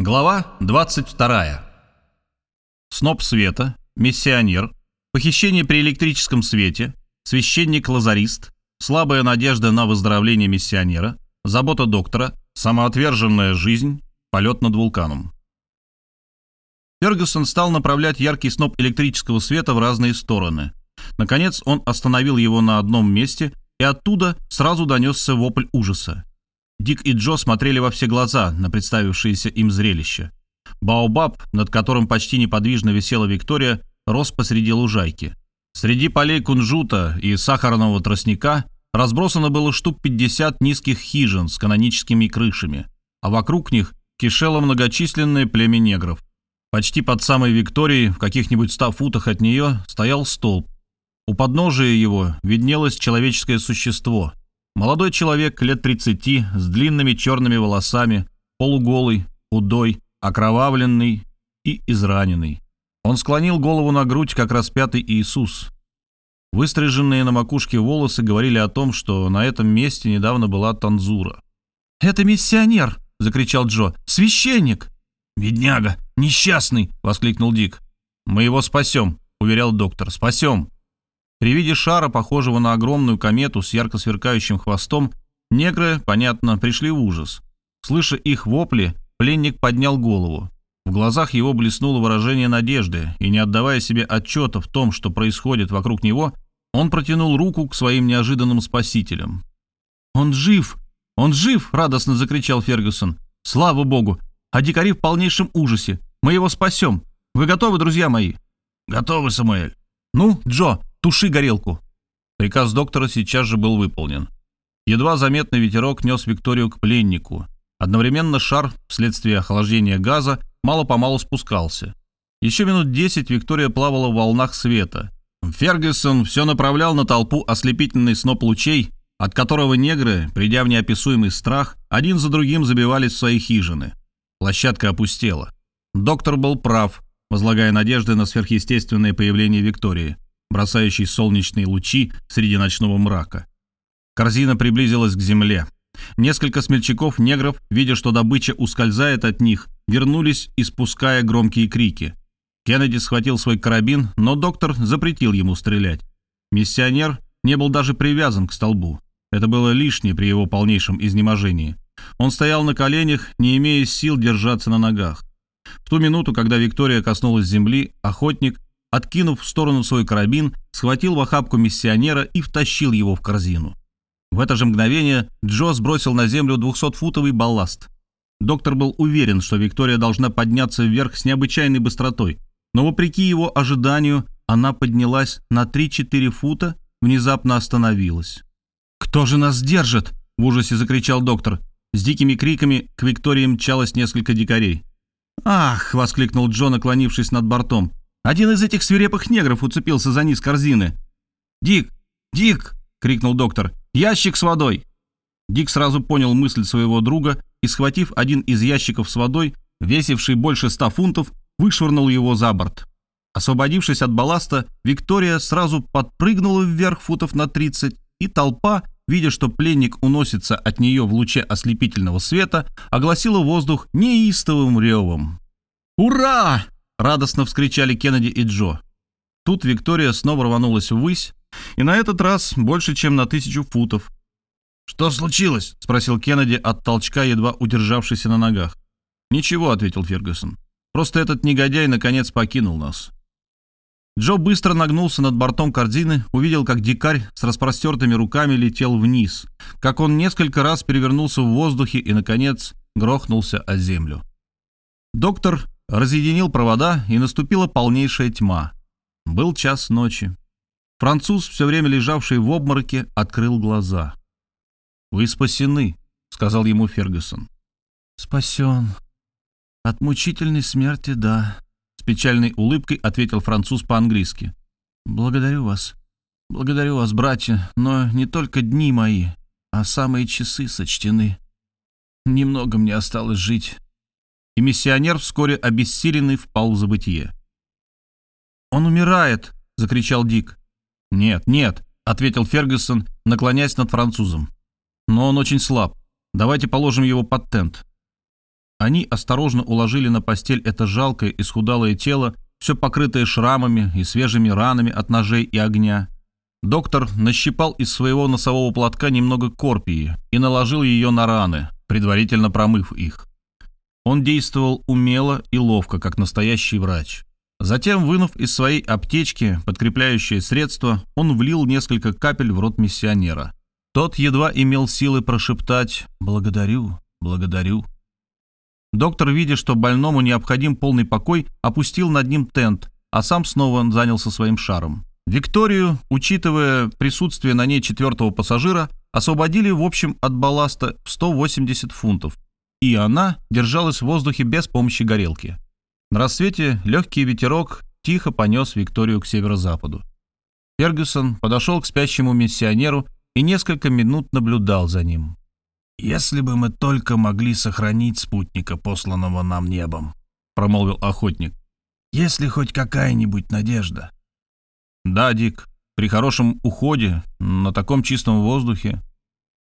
Глава 22. Сноп света, миссионер, похищение при электрическом свете, священник-лазарист, слабая надежда на выздоровление миссионера, забота доктора, самоотверженная жизнь, полет над вулканом. Фергюсон стал направлять яркий сноп электрического света в разные стороны. Наконец он остановил его на одном месте, и оттуда сразу донесся вопль ужаса. Дик и Джо смотрели во все глаза на представившееся им зрелище. Баобаб, над которым почти неподвижно висела Виктория, рос посреди лужайки. Среди полей кунжута и сахарного тростника разбросано было штук 50 низких хижин с каноническими крышами, а вокруг них кишело многочисленное племя негров. Почти под самой Викторией, в каких-нибудь ста футах от нее, стоял столб. У подножия его виднелось человеческое существо, Молодой человек лет 30 с длинными черными волосами, полуголый, худой, окровавленный и израненный. Он склонил голову на грудь, как распятый Иисус. Выстриженные на макушке волосы говорили о том, что на этом месте недавно была танзура. «Это миссионер!» — закричал Джо. «Священник!» «Бедняга! Несчастный!» — воскликнул Дик. «Мы его спасем!» — уверял доктор. «Спасем!» При виде шара, похожего на огромную комету с ярко сверкающим хвостом, негры, понятно, пришли в ужас. Слыша их вопли, пленник поднял голову. В глазах его блеснуло выражение надежды, и не отдавая себе отчета в том, что происходит вокруг него, он протянул руку к своим неожиданным спасителям. «Он жив! Он жив!» — радостно закричал Фергюсон. «Слава богу! А дикари в полнейшем ужасе! Мы его спасем! Вы готовы, друзья мои?» «Готовы, Самуэль!» «Ну, Джо, Туши горелку!» Приказ доктора сейчас же был выполнен. Едва заметный ветерок нес Викторию к пленнику. Одновременно шар, вследствие охлаждения газа, мало-помалу спускался. Еще минут десять Виктория плавала в волнах света. Фергюсон все направлял на толпу ослепительный сноп лучей, от которого негры, придя в неописуемый страх, один за другим забивались в свои хижины. Площадка опустела. Доктор был прав, возлагая надежды на сверхъестественное появление Виктории бросающий солнечные лучи среди ночного мрака. Корзина приблизилась к земле. Несколько смельчаков-негров, видя, что добыча ускользает от них, вернулись, испуская громкие крики. Кеннеди схватил свой карабин, но доктор запретил ему стрелять. Миссионер не был даже привязан к столбу. Это было лишнее при его полнейшем изнеможении. Он стоял на коленях, не имея сил держаться на ногах. В ту минуту, когда Виктория коснулась земли, охотник откинув в сторону свой карабин, схватил в охапку миссионера и втащил его в корзину. В это же мгновение Джо сбросил на землю 200-футовый балласт. Доктор был уверен, что Виктория должна подняться вверх с необычайной быстротой, но вопреки его ожиданию она поднялась на 3-4 фута, внезапно остановилась. «Кто же нас держит?» — в ужасе закричал доктор. С дикими криками к Виктории мчалось несколько дикарей. «Ах!» — воскликнул Джо, наклонившись над бортом. Один из этих свирепых негров уцепился за низ корзины. «Дик! Дик!» — крикнул доктор. «Ящик с водой!» Дик сразу понял мысль своего друга и, схватив один из ящиков с водой, весивший больше ста фунтов, вышвырнул его за борт. Освободившись от балласта, Виктория сразу подпрыгнула вверх футов на 30, и толпа, видя, что пленник уносится от нее в луче ослепительного света, огласила воздух неистовым ревом. «Ура!» Радостно вскричали Кеннеди и Джо. Тут Виктория снова рванулась ввысь, и на этот раз больше, чем на тысячу футов. «Что случилось?» — спросил Кеннеди от толчка, едва удержавшийся на ногах. «Ничего», — ответил Фергюсон. «Просто этот негодяй наконец покинул нас». Джо быстро нагнулся над бортом корзины, увидел, как дикарь с распростертыми руками летел вниз, как он несколько раз перевернулся в воздухе и, наконец, грохнулся о землю. Доктор разъединил провода, и наступила полнейшая тьма. Был час ночи. Француз, все время лежавший в обмороке, открыл глаза. «Вы спасены», — сказал ему Фергюсон. «Спасен. От мучительной смерти, да», — с печальной улыбкой ответил француз по-английски. «Благодарю вас. Благодарю вас, братья, но не только дни мои, а самые часы сочтены. Немного мне осталось жить и миссионер вскоре обессиленный впал в забытие. «Он умирает!» — закричал Дик. «Нет, нет!» — ответил Фергюсон, наклоняясь над французом. «Но он очень слаб. Давайте положим его под тент». Они осторожно уложили на постель это жалкое и схудалое тело, все покрытое шрамами и свежими ранами от ножей и огня. Доктор нащипал из своего носового платка немного корпии и наложил ее на раны, предварительно промыв их. Он действовал умело и ловко, как настоящий врач. Затем, вынув из своей аптечки подкрепляющее средство, он влил несколько капель в рот миссионера. Тот едва имел силы прошептать «Благодарю, благодарю». Доктор, видя, что больному необходим полный покой, опустил над ним тент, а сам снова занялся своим шаром. Викторию, учитывая присутствие на ней четвертого пассажира, освободили в общем от балласта 180 фунтов, и она держалась в воздухе без помощи горелки. На рассвете легкий ветерок тихо понес Викторию к северо-западу. Фергюсон подошел к спящему миссионеру и несколько минут наблюдал за ним. «Если бы мы только могли сохранить спутника, посланного нам небом», — промолвил охотник. «Есть ли хоть какая-нибудь надежда?» «Да, Дик, при хорошем уходе, на таком чистом воздухе».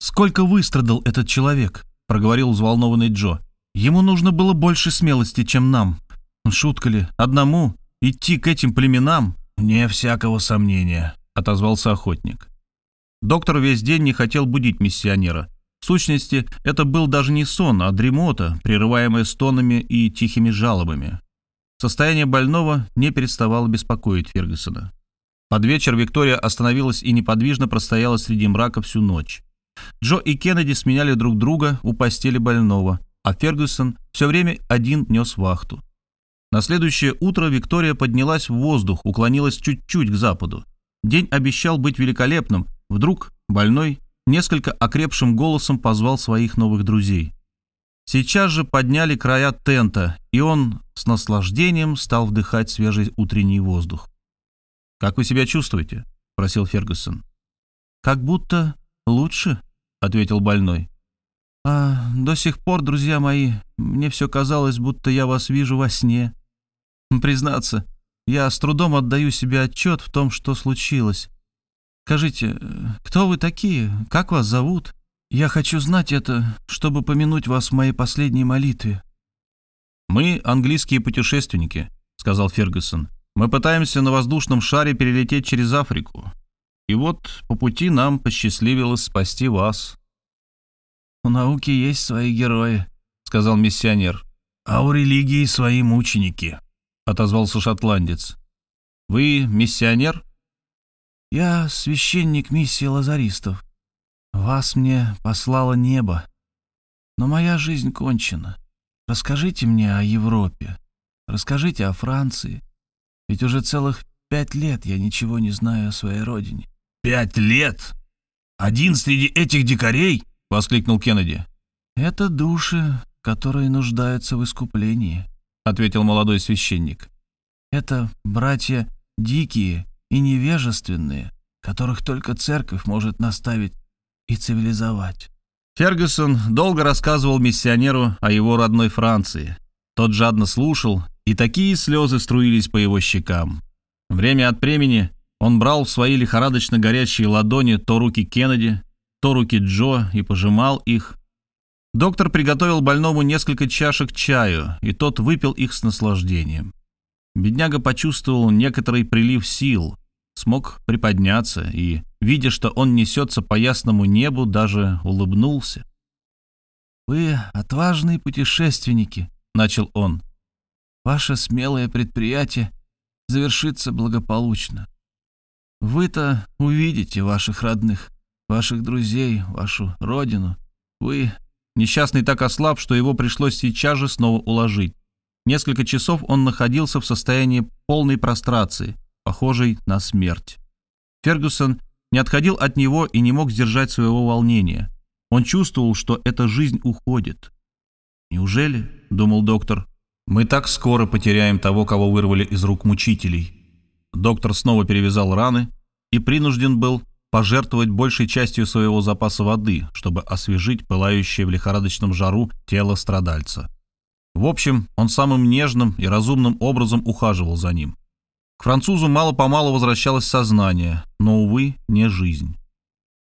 «Сколько выстрадал этот человек?» — проговорил взволнованный Джо. «Ему нужно было больше смелости, чем нам. Шутка ли, одному идти к этим племенам?» «Не всякого сомнения», — отозвался охотник. Доктор весь день не хотел будить миссионера, в сущности, это был даже не сон, а дремота, прерываемая стонами и тихими жалобами. Состояние больного не переставало беспокоить Фергюсона. Под вечер Виктория остановилась и неподвижно простояла среди мрака всю ночь. Джо и Кеннеди сменяли друг друга у постели больного, а Фергюсон все время один нес вахту. На следующее утро Виктория поднялась в воздух, уклонилась чуть-чуть к западу. День обещал быть великолепным. Вдруг больной несколько окрепшим голосом позвал своих новых друзей. Сейчас же подняли края тента, и он с наслаждением стал вдыхать свежий утренний воздух. «Как вы себя чувствуете?» — спросил Фергюсон. «Как будто лучше», — ответил больной. «А до сих пор, друзья мои, мне все казалось, будто я вас вижу во сне. Признаться, я с трудом отдаю себе отчет в том, что случилось. Скажите, кто вы такие? Как вас зовут? Я хочу знать это, чтобы помянуть вас в моей последней молитве». «Мы английские путешественники», — сказал Фергюсон. «Мы пытаемся на воздушном шаре перелететь через Африку. И вот по пути нам посчастливилось спасти вас». «У науки есть свои герои», — сказал миссионер. «А у религии свои мученики», — отозвался шотландец. «Вы миссионер?» Я священник миссии лазаристов. Вас мне послало небо. Но моя жизнь кончена. Расскажите мне о Европе. Расскажите о Франции. Ведь уже целых пять лет я ничего не знаю о своей родине». «Пять лет? Один среди этих дикарей?» — воскликнул Кеннеди. «Это души, которые нуждаются в искуплении», — ответил молодой священник. «Это братья дикие и невежественные, которых только церковь может наставить и цивилизовать. Фергюсон долго рассказывал миссионеру о его родной Франции. Тот жадно слушал, и такие слезы струились по его щекам. Время от времени он брал в свои лихорадочно горящие ладони то руки Кеннеди, то руки Джо и пожимал их. Доктор приготовил больному несколько чашек чаю, и тот выпил их с наслаждением. Бедняга почувствовал некоторый прилив сил, смог приподняться и, видя, что он несется по ясному небу, даже улыбнулся. «Вы отважные путешественники», — начал он. «Ваше смелое предприятие завершится благополучно. Вы-то увидите ваших родных, ваших друзей, вашу родину. Вы...» Несчастный так ослаб, что его пришлось сейчас же снова уложить. Несколько часов он находился в состоянии полной прострации, похожей на смерть. Фергюсон не отходил от него и не мог сдержать своего волнения. Он чувствовал, что эта жизнь уходит. «Неужели, — думал доктор, — мы так скоро потеряем того, кого вырвали из рук мучителей?» Доктор снова перевязал раны и принужден был пожертвовать большей частью своего запаса воды, чтобы освежить пылающее в лихорадочном жару тело страдальца. В общем, он самым нежным и разумным образом ухаживал за ним. К французу мало-помалу возвращалось сознание, но, увы, не жизнь.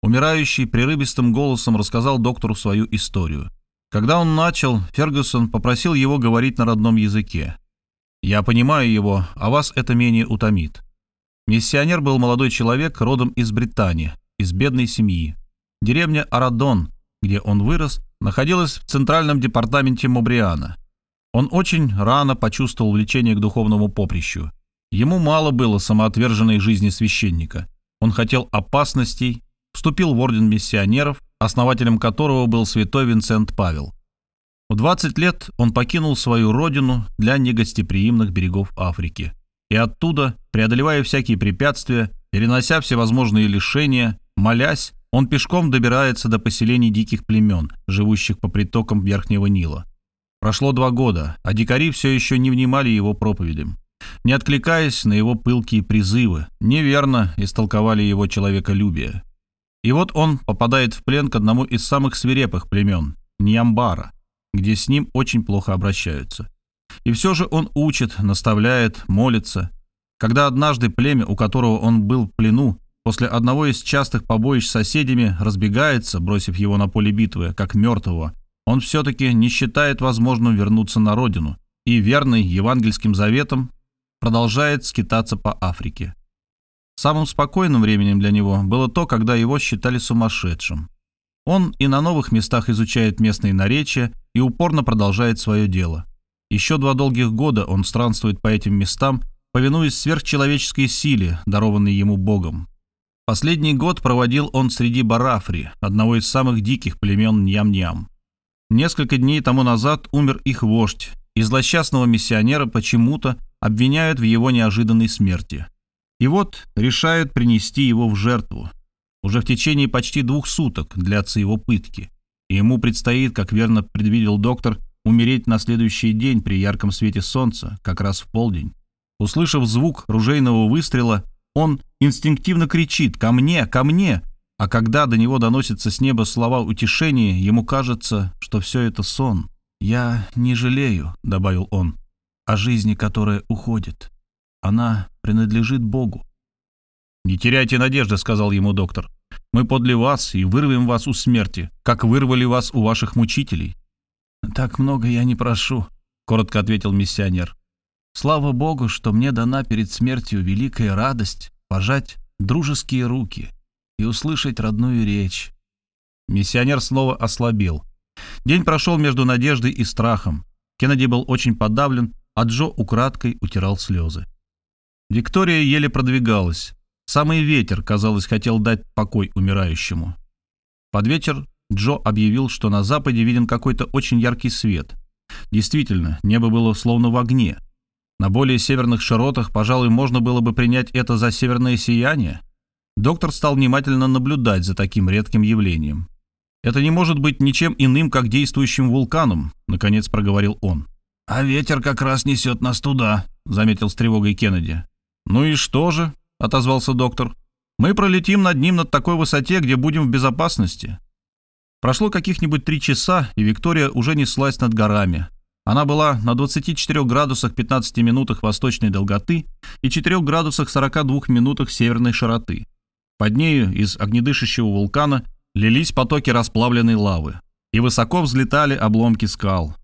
Умирающий прерывистым голосом рассказал доктору свою историю. Когда он начал, Фергюсон попросил его говорить на родном языке. «Я понимаю его, а вас это менее утомит». Миссионер был молодой человек, родом из Британии, из бедной семьи. Деревня Арадон, где он вырос, находилась в центральном департаменте Мобриана. Он очень рано почувствовал влечение к духовному поприщу. Ему мало было самоотверженной жизни священника. Он хотел опасностей, вступил в орден миссионеров, основателем которого был святой Винсент Павел. В 20 лет он покинул свою родину для негостеприимных берегов Африки. И оттуда, преодолевая всякие препятствия, перенося всевозможные лишения, молясь, он пешком добирается до поселений диких племен, живущих по притокам Верхнего Нила. Прошло два года, а дикари все еще не внимали его проповедям. Не откликаясь на его пылкие призывы, неверно истолковали его человеколюбие. И вот он попадает в плен к одному из самых свирепых племен – Ньямбара, где с ним очень плохо обращаются. И все же он учит, наставляет, молится. Когда однажды племя, у которого он был в плену, после одного из частых побоищ с соседями разбегается, бросив его на поле битвы, как мертвого, он все-таки не считает возможным вернуться на родину и, верный евангельским заветам, продолжает скитаться по Африке. Самым спокойным временем для него было то, когда его считали сумасшедшим. Он и на новых местах изучает местные наречия и упорно продолжает свое дело. Еще два долгих года он странствует по этим местам, повинуясь сверхчеловеческой силе, дарованной ему Богом. Последний год проводил он среди Барафри, одного из самых диких племен Ням-Ням. Несколько дней тому назад умер их вождь, и злосчастного миссионера почему-то обвиняют в его неожиданной смерти – и вот решают принести его в жертву. Уже в течение почти двух суток длятся его пытки. И ему предстоит, как верно предвидел доктор, умереть на следующий день при ярком свете солнца, как раз в полдень. Услышав звук ружейного выстрела, он инстинктивно кричит «Ко мне! Ко мне!», а когда до него доносятся с неба слова утешения, ему кажется, что все это сон. «Я не жалею», — добавил он, — «о жизни, которая уходит». Она принадлежит Богу. «Не теряйте надежды», — сказал ему доктор. «Мы подле вас и вырвем вас у смерти, как вырвали вас у ваших мучителей». «Так много я не прошу», — коротко ответил миссионер. «Слава Богу, что мне дана перед смертью великая радость пожать дружеские руки и услышать родную речь». Миссионер снова ослабел. День прошел между надеждой и страхом. Кеннеди был очень подавлен, а Джо украдкой утирал слезы. Виктория еле продвигалась. Самый ветер, казалось, хотел дать покой умирающему. Под вечер Джо объявил, что на западе виден какой-то очень яркий свет. Действительно, небо было словно в огне. На более северных широтах, пожалуй, можно было бы принять это за северное сияние. Доктор стал внимательно наблюдать за таким редким явлением. «Это не может быть ничем иным, как действующим вулканом», — наконец проговорил он. «А ветер как раз несет нас туда», — заметил с тревогой Кеннеди. «Ну и что же?» — отозвался доктор. «Мы пролетим над ним на такой высоте, где будем в безопасности». Прошло каких-нибудь три часа, и Виктория уже неслась над горами. Она была на 24 градусах 15 минутах восточной долготы и 4 градусах 42 минутах северной широты. Под нею из огнедышащего вулкана лились потоки расплавленной лавы, и высоко взлетали обломки скал.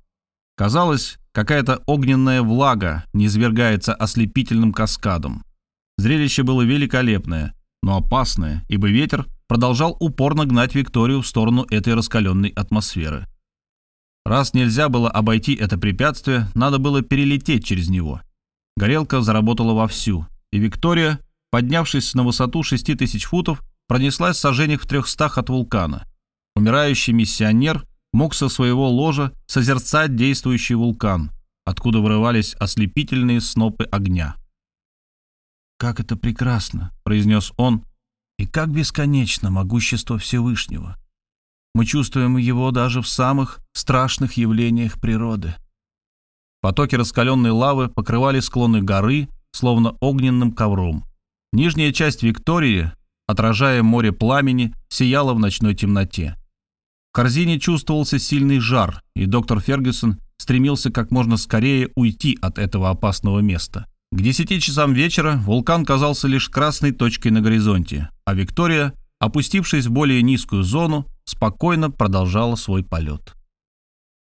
Казалось, Какая-то огненная влага низвергается ослепительным каскадом. Зрелище было великолепное, но опасное, ибо ветер продолжал упорно гнать Викторию в сторону этой раскаленной атмосферы. Раз нельзя было обойти это препятствие, надо было перелететь через него. Горелка заработала вовсю, и Виктория, поднявшись на высоту 6000 футов, пронеслась в сожжениях в трехстах от вулкана. Умирающий миссионер мог со своего ложа созерцать действующий вулкан, откуда вырывались ослепительные снопы огня. «Как это прекрасно!» — произнес он. «И как бесконечно могущество Всевышнего! Мы чувствуем его даже в самых страшных явлениях природы». Потоки раскаленной лавы покрывали склоны горы, словно огненным ковром. Нижняя часть Виктории, отражая море пламени, сияла в ночной темноте. В корзине чувствовался сильный жар, и доктор Фергюсон стремился как можно скорее уйти от этого опасного места. К 10 часам вечера вулкан казался лишь красной точкой на горизонте, а Виктория, опустившись в более низкую зону, спокойно продолжала свой полет.